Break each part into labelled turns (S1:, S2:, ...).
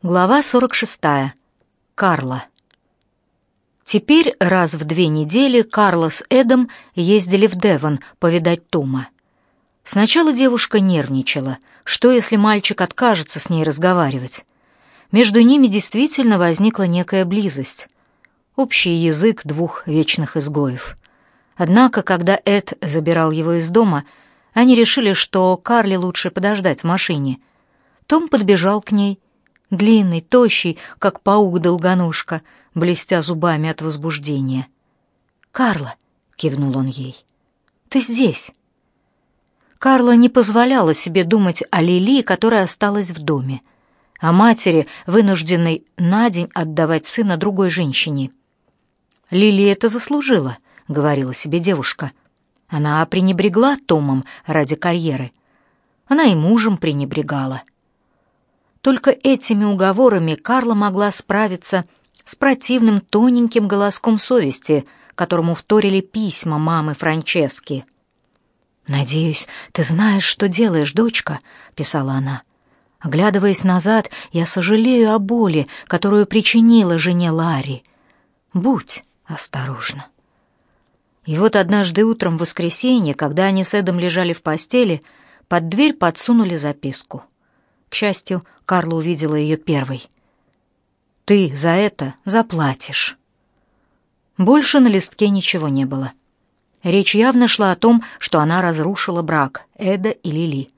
S1: Глава 46. Карла. Теперь раз в две недели Карла с Эдом ездили в Девон повидать Тума. Сначала девушка нервничала, что если мальчик откажется с ней разговаривать. Между ними действительно возникла некая близость, общий язык двух вечных изгоев. Однако, когда Эд забирал его из дома, они решили, что Карле лучше подождать в машине. Том подбежал к ней длинный, тощий, как паук-долгоножка, блестя зубами от возбуждения. «Карла!» — кивнул он ей. «Ты здесь!» Карла не позволяла себе думать о Лили, которая осталась в доме, о матери, вынужденной на день отдавать сына другой женщине. «Лили это заслужила», — говорила себе девушка. Она пренебрегла Томом ради карьеры. Она и мужем пренебрегала. Только этими уговорами Карла могла справиться с противным тоненьким голоском совести, которому вторили письма мамы Франчески. «Надеюсь, ты знаешь, что делаешь, дочка», — писала она. «Оглядываясь назад, я сожалею о боли, которую причинила жене Ларри. Будь осторожна». И вот однажды утром в воскресенье, когда они с Эдом лежали в постели, под дверь подсунули записку. К счастью, Карла увидела ее первой. «Ты за это заплатишь». Больше на листке ничего не было. Речь явно шла о том, что она разрушила брак Эда и Лили.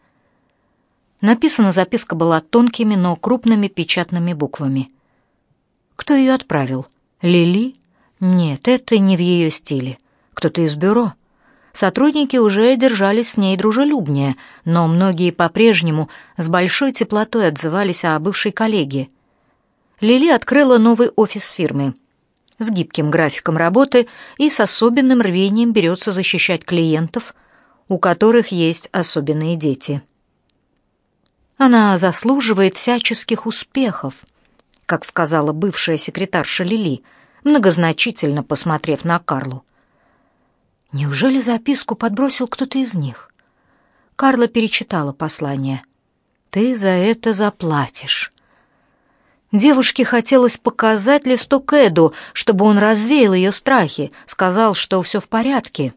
S1: Написана записка была тонкими, но крупными печатными буквами. Кто ее отправил? Лили? Нет, это не в ее стиле. Кто-то из бюро. Сотрудники уже держались с ней дружелюбнее, но многие по-прежнему с большой теплотой отзывались о бывшей коллеге. Лили открыла новый офис фирмы с гибким графиком работы и с особенным рвением берется защищать клиентов, у которых есть особенные дети. Она заслуживает всяческих успехов, как сказала бывшая секретарша Лили, многозначительно посмотрев на Карлу. Неужели записку подбросил кто-то из них? Карла перечитала послание. «Ты за это заплатишь». Девушке хотелось показать листок Эду, чтобы он развеял ее страхи, сказал, что все в порядке.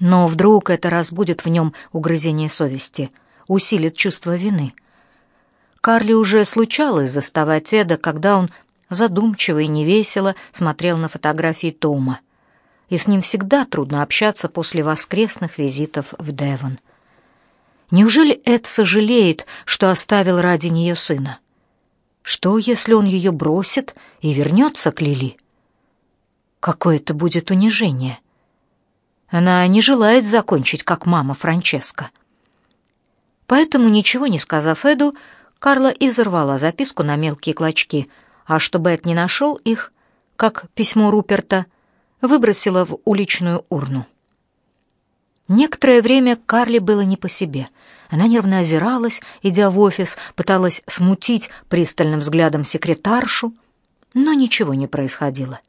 S1: Но вдруг это разбудит в нем угрызение совести, усилит чувство вины. Карле уже случалось заставать Эда, когда он задумчиво и невесело смотрел на фотографии Тома и с ним всегда трудно общаться после воскресных визитов в Девон. Неужели Эд сожалеет, что оставил ради нее сына? Что, если он ее бросит и вернется к Лили? Какое это будет унижение? Она не желает закончить, как мама Франческа. Поэтому, ничего не сказав Эду, Карла изорвала записку на мелкие клочки, а чтобы Эд не нашел их, как письмо Руперта, выбросила в уличную урну. Некоторое время Карли было не по себе. Она нервно озиралась, идя в офис, пыталась смутить пристальным взглядом секретаршу, но ничего не происходило.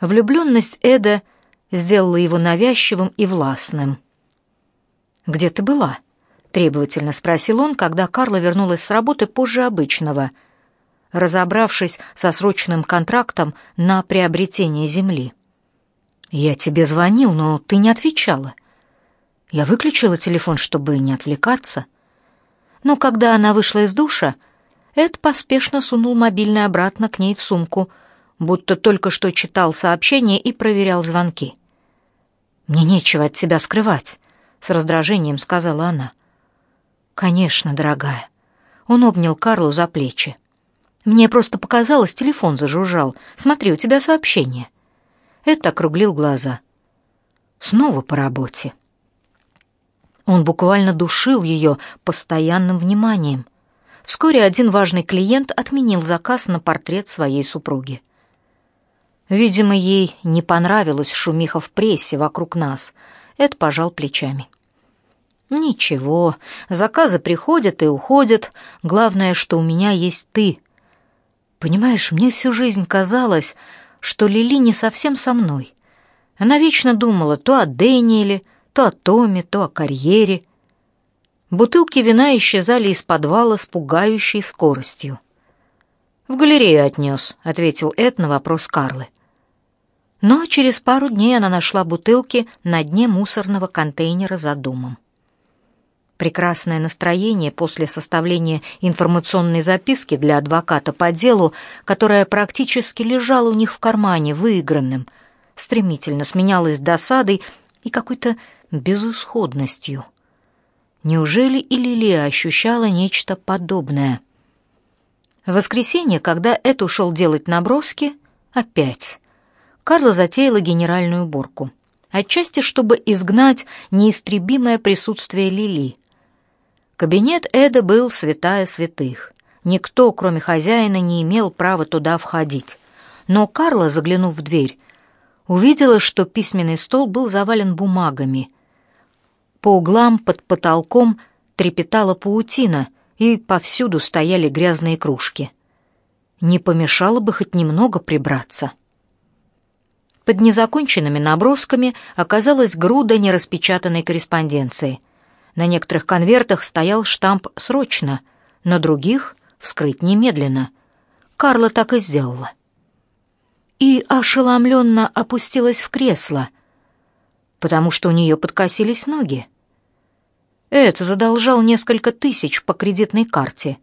S1: Влюбленность Эда сделала его навязчивым и властным. «Где ты была?» — требовательно спросил он, когда Карла вернулась с работы позже обычного — разобравшись со срочным контрактом на приобретение земли. «Я тебе звонил, но ты не отвечала. Я выключила телефон, чтобы не отвлекаться. Но когда она вышла из душа, Эд поспешно сунул мобильный обратно к ней в сумку, будто только что читал сообщения и проверял звонки. «Мне нечего от тебя скрывать», — с раздражением сказала она. «Конечно, дорогая». Он обнял Карлу за плечи. Мне просто показалось, телефон зажужжал. Смотри, у тебя сообщение. Это округлил глаза. Снова по работе. Он буквально душил ее постоянным вниманием. Вскоре один важный клиент отменил заказ на портрет своей супруги. Видимо, ей не понравилась шумиха в прессе вокруг нас. Эд пожал плечами. Ничего, заказы приходят и уходят. Главное, что у меня есть ты. Понимаешь, мне всю жизнь казалось, что Лили не совсем со мной. Она вечно думала то о Дэниеле, то о Томе, то о карьере. Бутылки вина исчезали из подвала с пугающей скоростью. «В галерею отнес», — ответил Эд на вопрос Карлы. Но через пару дней она нашла бутылки на дне мусорного контейнера за домом. Прекрасное настроение после составления информационной записки для адвоката по делу, которая практически лежала у них в кармане, выигранным, стремительно сменялось досадой и какой-то безысходностью. Неужели и Лилия ощущала нечто подобное? В воскресенье, когда Эд ушел делать наброски, опять. Карла затеяла генеральную уборку. Отчасти, чтобы изгнать неистребимое присутствие Лили. Кабинет Эда был святая святых. Никто, кроме хозяина, не имел права туда входить. Но Карла, заглянув в дверь, увидела, что письменный стол был завален бумагами. По углам под потолком трепетала паутина, и повсюду стояли грязные кружки. Не помешало бы хоть немного прибраться. Под незаконченными набросками оказалась груда нераспечатанной корреспонденции. На некоторых конвертах стоял штамп «Срочно», на других «Вскрыть немедленно». Карла так и сделала. И ошеломленно опустилась в кресло, потому что у нее подкосились ноги. Эд задолжал несколько тысяч по кредитной карте.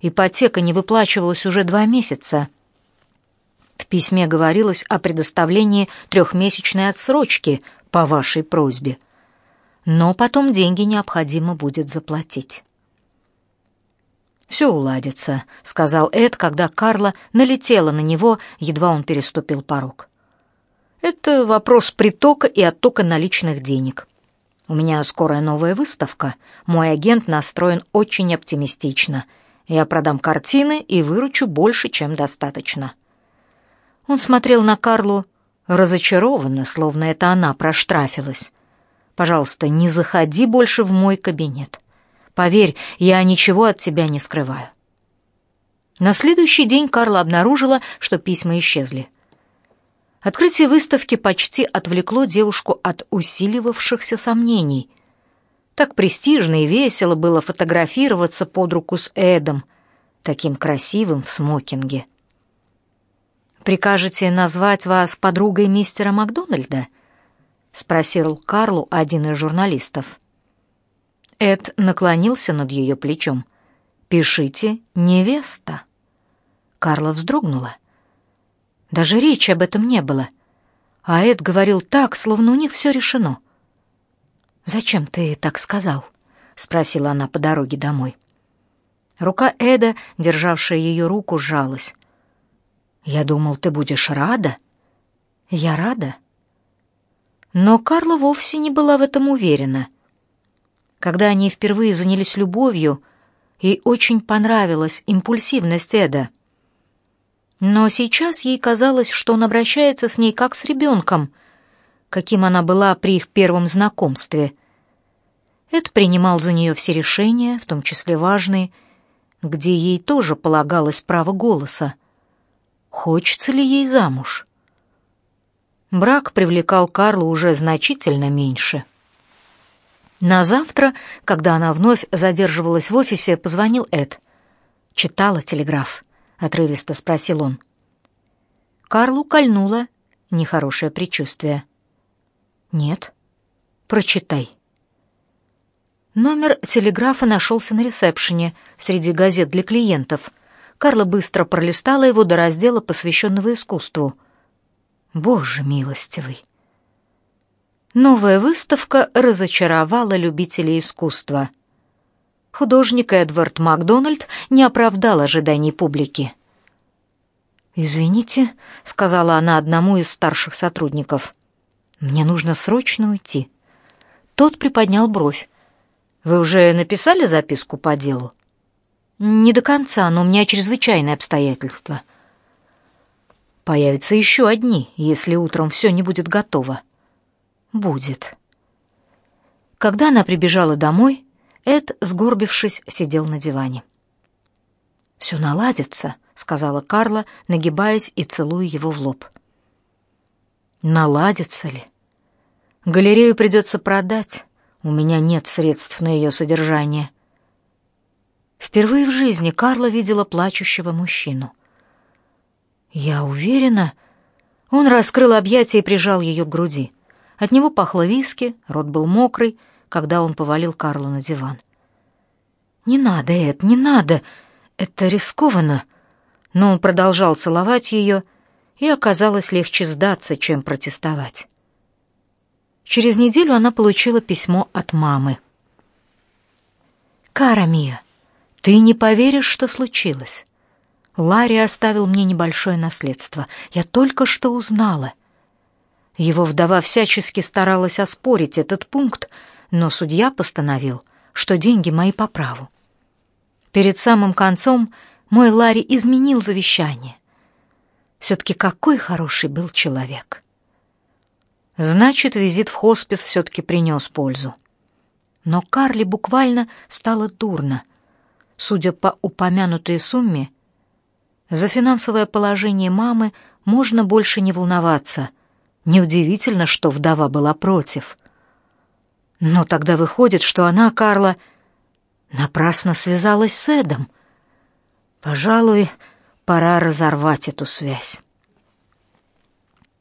S1: Ипотека не выплачивалась уже два месяца. В письме говорилось о предоставлении трехмесячной отсрочки по вашей просьбе. Но потом деньги необходимо будет заплатить. «Все уладится», — сказал Эд, когда Карла налетела на него, едва он переступил порог. «Это вопрос притока и оттока наличных денег». У меня скорая новая выставка. Мой агент настроен очень оптимистично. Я продам картины и выручу больше, чем достаточно. Он смотрел на Карлу разочарованно, словно это она проштрафилась. Пожалуйста, не заходи больше в мой кабинет. Поверь, я ничего от тебя не скрываю. На следующий день Карла обнаружила, что письма исчезли. Открытие выставки почти отвлекло девушку от усиливавшихся сомнений. Так престижно и весело было фотографироваться под руку с Эдом, таким красивым в смокинге. «Прикажете назвать вас подругой мистера Макдональда?» — спросил Карлу один из журналистов. Эд наклонился над ее плечом. «Пишите «невеста». Карла вздрогнула. Даже речи об этом не было. А Эд говорил так, словно у них все решено. «Зачем ты так сказал?» — спросила она по дороге домой. Рука Эда, державшая ее руку, сжалась. «Я думал, ты будешь рада». «Я рада». Но Карла вовсе не была в этом уверена. Когда они впервые занялись любовью, ей очень понравилась импульсивность Эда — но сейчас ей казалось, что он обращается с ней как с ребенком, каким она была при их первом знакомстве. Эд принимал за нее все решения, в том числе важные, где ей тоже полагалось право голоса. Хочется ли ей замуж? Брак привлекал Карлу уже значительно меньше. На завтра, когда она вновь задерживалась в офисе, позвонил Эд. Читала телеграф отрывисто спросил он. Карлу кольнуло нехорошее предчувствие. Нет. Прочитай. Номер телеграфа нашелся на ресепшене среди газет для клиентов. Карла быстро пролистала его до раздела, посвященного искусству. Боже милостивый. Новая выставка разочаровала любителей искусства. Художник Эдвард Макдональд не оправдал ожиданий публики. «Извините», — сказала она одному из старших сотрудников. «Мне нужно срочно уйти». Тот приподнял бровь. «Вы уже написали записку по делу?» «Не до конца, но у меня чрезвычайные обстоятельства». «Появятся еще одни, если утром все не будет готово». «Будет». Когда она прибежала домой, Эд, сгорбившись, сидел на диване. «Все наладится», — сказала Карла, нагибаясь и целуя его в лоб. «Наладится ли? Галерею придется продать. У меня нет средств на ее содержание. Впервые в жизни Карла видела плачущего мужчину. Я уверена, он раскрыл объятия и прижал ее к груди. От него пахло виски, рот был мокрый, когда он повалил Карлу на диван. «Не надо, Эд, не надо! Это рискованно!» Но он продолжал целовать ее, и оказалось легче сдаться, чем протестовать. Через неделю она получила письмо от мамы. «Кара Мия, ты не поверишь, что случилось. Ларри оставил мне небольшое наследство. Я только что узнала. Его вдова всячески старалась оспорить этот пункт, но судья постановил, что деньги мои по праву. Перед самым концом мой Ларри изменил завещание. Все-таки какой хороший был человек. Значит, визит в хоспис все-таки принес пользу. Но Карли буквально стало дурно. Судя по упомянутой сумме, за финансовое положение мамы можно больше не волноваться. Неудивительно, что вдова была против. Но тогда выходит, что она, Карла, напрасно связалась с Эдом. Пожалуй, пора разорвать эту связь.